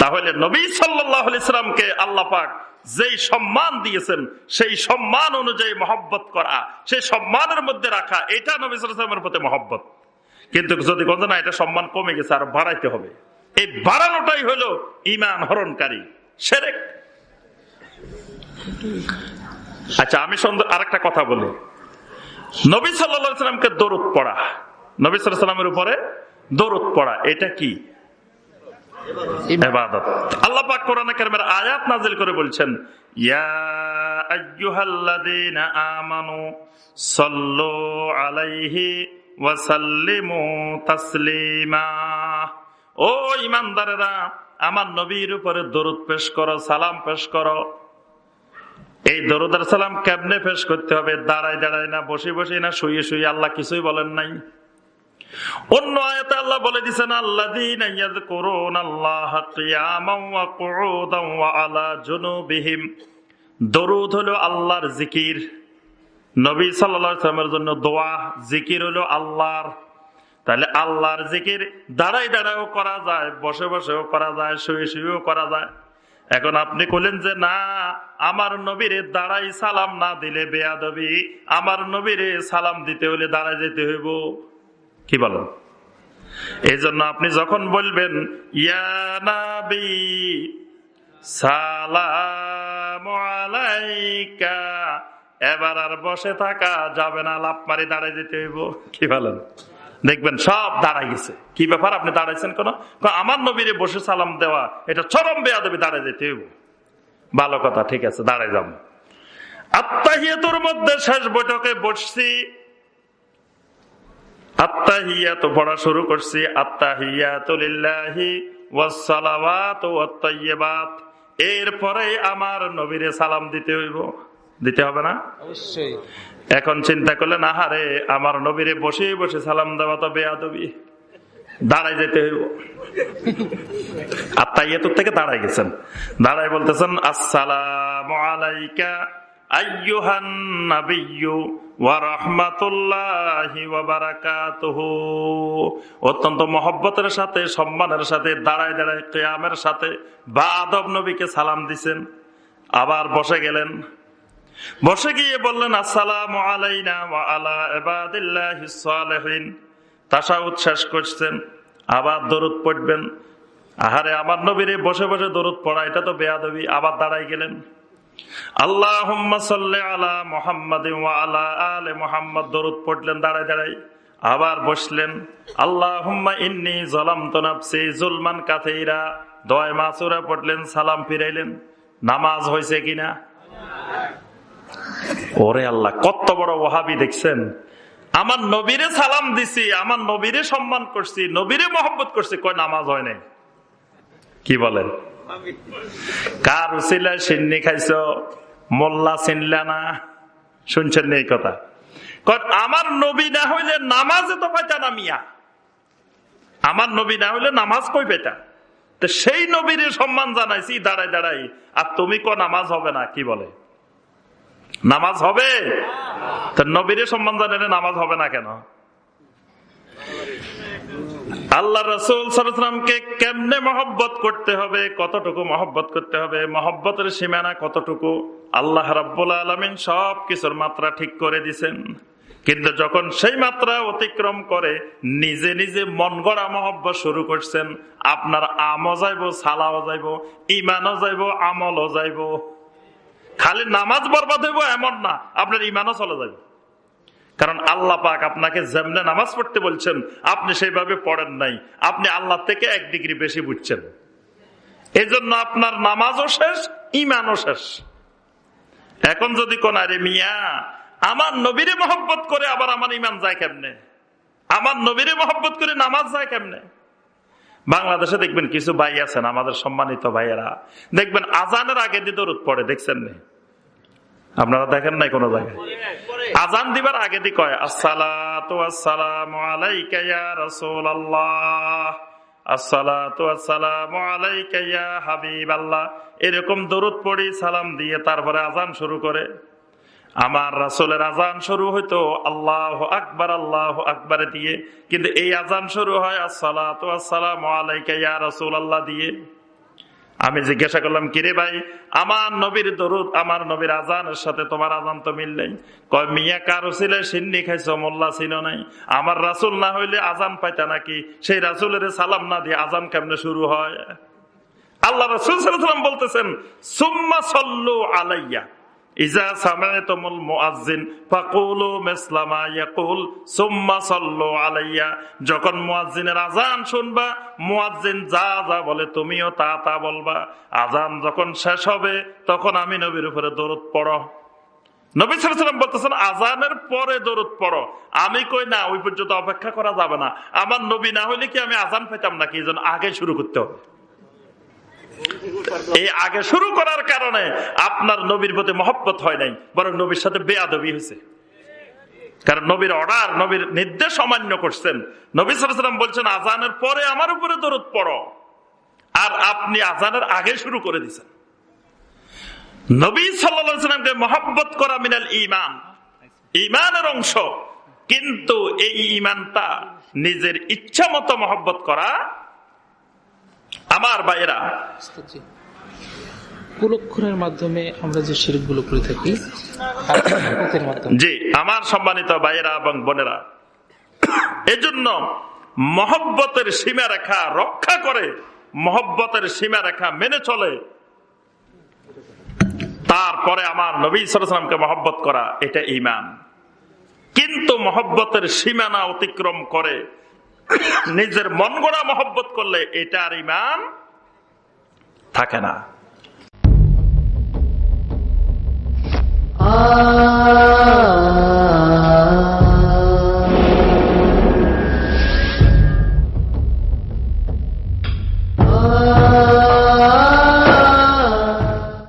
তাহলে নবী সাল্লাহ ইসলামকে আল্লাহ পাক যেই সম্মান দিয়েছেন, সেই সম্মান অনুযায়ী মহব্বত করা, সেই সম্মানের মধ্যে রাখা, এটা নবী সাল্লামের প্রতি মহব্বত। কিন্তু যদি কোন না, এটা সম্মান কমে গেছে, আর বাড়াইতে হবে। এই বাড়ানোটাই হলো ইমান হরণকারী, সেরেক। আচ্ছা আমি সুন্দর আরেকটা কথা বলি। নবী সাল্লা সাল্লামকে দরুদ পড়া। নবী সাল্লাহ সাল্লামের উপরে দরুদ পড়া, এটা কি? আল্লাহ করে বলছেন, ইয়া আমানু আলাইহি আমার নবীর উপরে দরুদ পেশ করো, সালাম পেশ করো। এই দরুদ আর সালাম কেমনে পেশ করতে হবে? দাঁড়ায় দাঁড়ায় না, বসে বসে না, শুয়ে শুয়ে আল্লাহ কিছুই বলেন নাই। অন্য আয়াতে আল্লাহ বলে ইয়াযকুরুনা আল্লাহ কিয়ামান ওয়া কুউদান ওয়া আলা জুনুবিহিম। দরুদ হলো আল্লাহর জিকির। নবী সাল্লামের জন্য দোয়া, জিকির হলো আল্লাহর। তাহলে আল্লাহর জিকির দাঁড়াই দাঁড়ায়ও করা যায়, বসে বসেও করা যায়, শুয়ে শুয়েও করা যায়। এখন আপনি কইলেন যে, না, আমার নবীরে দাঁড়াই সালাম না দিলে বেয়াদবি। আমার নবীরে সালাম দিতে হলে দাঁড়ায় যেতে হইব। কি বলেন এই জন্য আপনি যখন বলবেন ইয়ানাবি সালাম এবার আর বসে থাকা যাবে না লাভ মারি দাঁড়ায় যেতে হইব। কি বলেন? দেখবেন সব দাঁড়াই গেছে। কি ব্যাপার? আপনি দাঁড়াইছেন কোন? আমার নবীরে বসে সালাম দেওয়া, এটা চরম বেয়া দেবে দাঁড়াই যেতে ভালো কথা, ঠিক আছে দাঁড়াই যাব আত্মাহিয়াতুর মধ্যে শেষ বৈঠকে বসছি। আত্মাহিয়াত পড়া শুরু করছি। আত্মাহিয়াতুলিল্লাহি ওয়াসসালাওয়াতু ওয়াত এরপরে আমার নবীরে সালাম দিতে হইব। দিতে হবে না? অবশ্যই। এখন চিন্তা করলেন আহারে আমার নবীরে বসে বসে সালাম দেওয়া তো বেয়াদবি। দাঁড়াই যেতে হইব। আর তাই এত থেকে দাঁড়াই গেছেন। দাঁড়াই বলতেছেন আসসালাম আলাইকা আইয়ুহান নাবিয়্যু ওয়া রাহমাতুল্লাহি ওয়া বারাকাতুহু। অত্যন্ত মহব্বতের সাথে সম্মানের সাথে দাঁড়ায় দাঁড়ায় কিয়ামের সাথে বা আদব নবীকে সালাম দিছেন। আবার বসে গেলেন। বসে গিয়ে বললেন, আসসালাম আলাইনা ওয়া আলা শেষ করছেন, আবার দরুদ পড়বেন। আহারে, আমার নবীরে বসে বসে দরুদ পড়া, এটা তো বেয়াদবি, আবার দাঁড়াই গেলেন। আলা আলা মুহাম্মাদ, দরুদ পড়লেন আবার বসলেন। মাসুরা পড়লেন, সালাম ফিরাইলেন। নামাজ হয়েছে কিনা? ওরে আল্লাহ, কত বড় ওহাবি দেখছেন? আমার নবীরে সালাম দিছি, আমার নবীরে সম্মান করছি, নবীরে মহব্বত করছি। কয়, নামাজ হয় নাই? কি বলেন? কার উচিলায় সিন্নি খাইছ? মোল্লা চিনলা না? শুনছেন এই কথা? আমার নবী না হইলে নামাজে তো পাইতা না মিয়া। আমার নবী না হইলে নামাজ কই পেতা সেই নবীর সম্মান জানাইছি দাঁড়াই দাঁড়াই আর তুমি ক নামাজ হবে না? কি বলে? নামাজ হবে? তো নবীরে সম্মান জানালে নামাজ হবে না কেন? আল্লাহ রসুল সালামকে কেমনে মহব্বত করতে হবে? কতটুকু মহব্বত করতে হবে? মহব্বতের সীমানা কতটুকু? আল্লাহ রাব্বুল আলমিন সব কিছুর মাত্রা ঠিক করে দিছেন। কিন্তু যখন সেই মাত্রা অতিক্রম করে, নিজে নিজে মন গড়া মহব্বত শুরু করছেন। আপনার আমও যাইব, সালাও যাইব ইমানও যাইব, আমলও যাইব। খালি নামাজ বরবাদ হইব এমন না, আপনার ইমানও চলে যাবে। কারণ আল্লাহ পাক আপনাকে যেমনে নামাজ পড়তে বলছেন, আপনি সেইভাবে পড়েন নাই। আপনি আল্লাহ থেকে এক ডিগ্রি বেশি বুঝছেন। এই জন্য আপনার নামাজও শেষ ইমানও শেষ। এখন যদি কোন আরে মিয়া, আমার নবীরে মহব্বত করে আবার আমার ইমান যায় কেমনে? আমার নবীরে মহব্বত করে নামাজ যায় কেমনে? বাংলাদেশে দেখবেন কিছু ভাই আছেন, আমাদের সম্মানিত ভাইয়েরা। দেখবেন আজানের আগে দিয়ে দরুদ পড়ে, দেখছেন নি? আপনারা দেখেন নাই কোনো জায়গায়? আজান দিবার আগে দি কয় আসসালামু এরকম দরুদ পড়ি, সালাম দিয়ে তারপরে আজান শুরু করে। আমার রাসুলের আজান শুরু হইতো, আল্লাহ আকবার, আল্লাহ আকবারে দিয়ে। কিন্তু এই আজান শুরু হয় আসসালাম আলাইকা রসুল আল্লাহ দিয়ে। আমি জিজ্ঞাসা করলাম, কিরে ভাই, আমার নবীর দরুদ, আমার নবীর আজানের সাথে তোমার আজান তো মিল নেই? কয়, মিয়া, কারও ছিলে সিন্নি খাইছো, মোল্লা ছিল নাই। আমার রাসুল না হইলে আজান পাইতা নাকি? সেই রাসুলের সালাম না দিয়ে আজান কেমনে শুরু হয়? আল্লাহ রসুল সাল্লাম বলতেছেন, সুম্মা সল্লু আলাইয়া। ইয়াকুল আলাইয়া। যখন মুয়াজ্জিনের আজান শুনবা মুয়াজ্জিন যা যা বলে তুমিও তা তা বলবা। আজান যখন শেষ হবে, তখন আমি নবীর উপরে দরুদ পড়ো। নবী আজানের পরে দরুদ পড়ো। আমি কই না, ওই পর্যন্ত অপেক্ষা করা যাবে না। আমার নবী না হইলে কি আমি আজান পেতাম নাকি? আগে শুরু করতে হবে। এই আগে শুরু করার কারণে আপনার নবীর প্রতি মহব্বত হয় নাই, বরং নবীর সাথে বেয়াদবি হয়েছে। কারণ নবীর অর্ডার, নবীর নির্দেশ অমান্য করছেন। নবী সালাম বলছেন আজানের পরে আমার উপরে দরদ পড়ো। আর আপনি আজানের আগে শুরু করে দিচ্ছেন নবী সাল্লামকে মহব্বত করা মিনাল ইমান ইমানের অংশ। কিন্তু এই ইমানটা নিজের ইচ্ছা মতো মহব্বত করা আমার বাইরা কুলক্ষণের মাধ্যমে আমরা যে শিরকগুলো করে থাকি জি আমার সম্মানিত ভাইয়েরা এবং বোনেরা এজন্য মহব্বতের সীমা রেখা রক্ষা করে মহব্বতের সীমা রেখা মেনে চলে তারপরে আমার নবী সরসালামকে মহব্বত করা এটা ইমান কিন্তু মহব্বতের সীমানা অতিক্রম করে নিজের মন গড়া মহব্বত করলে এটা আর ইমান থাকে না।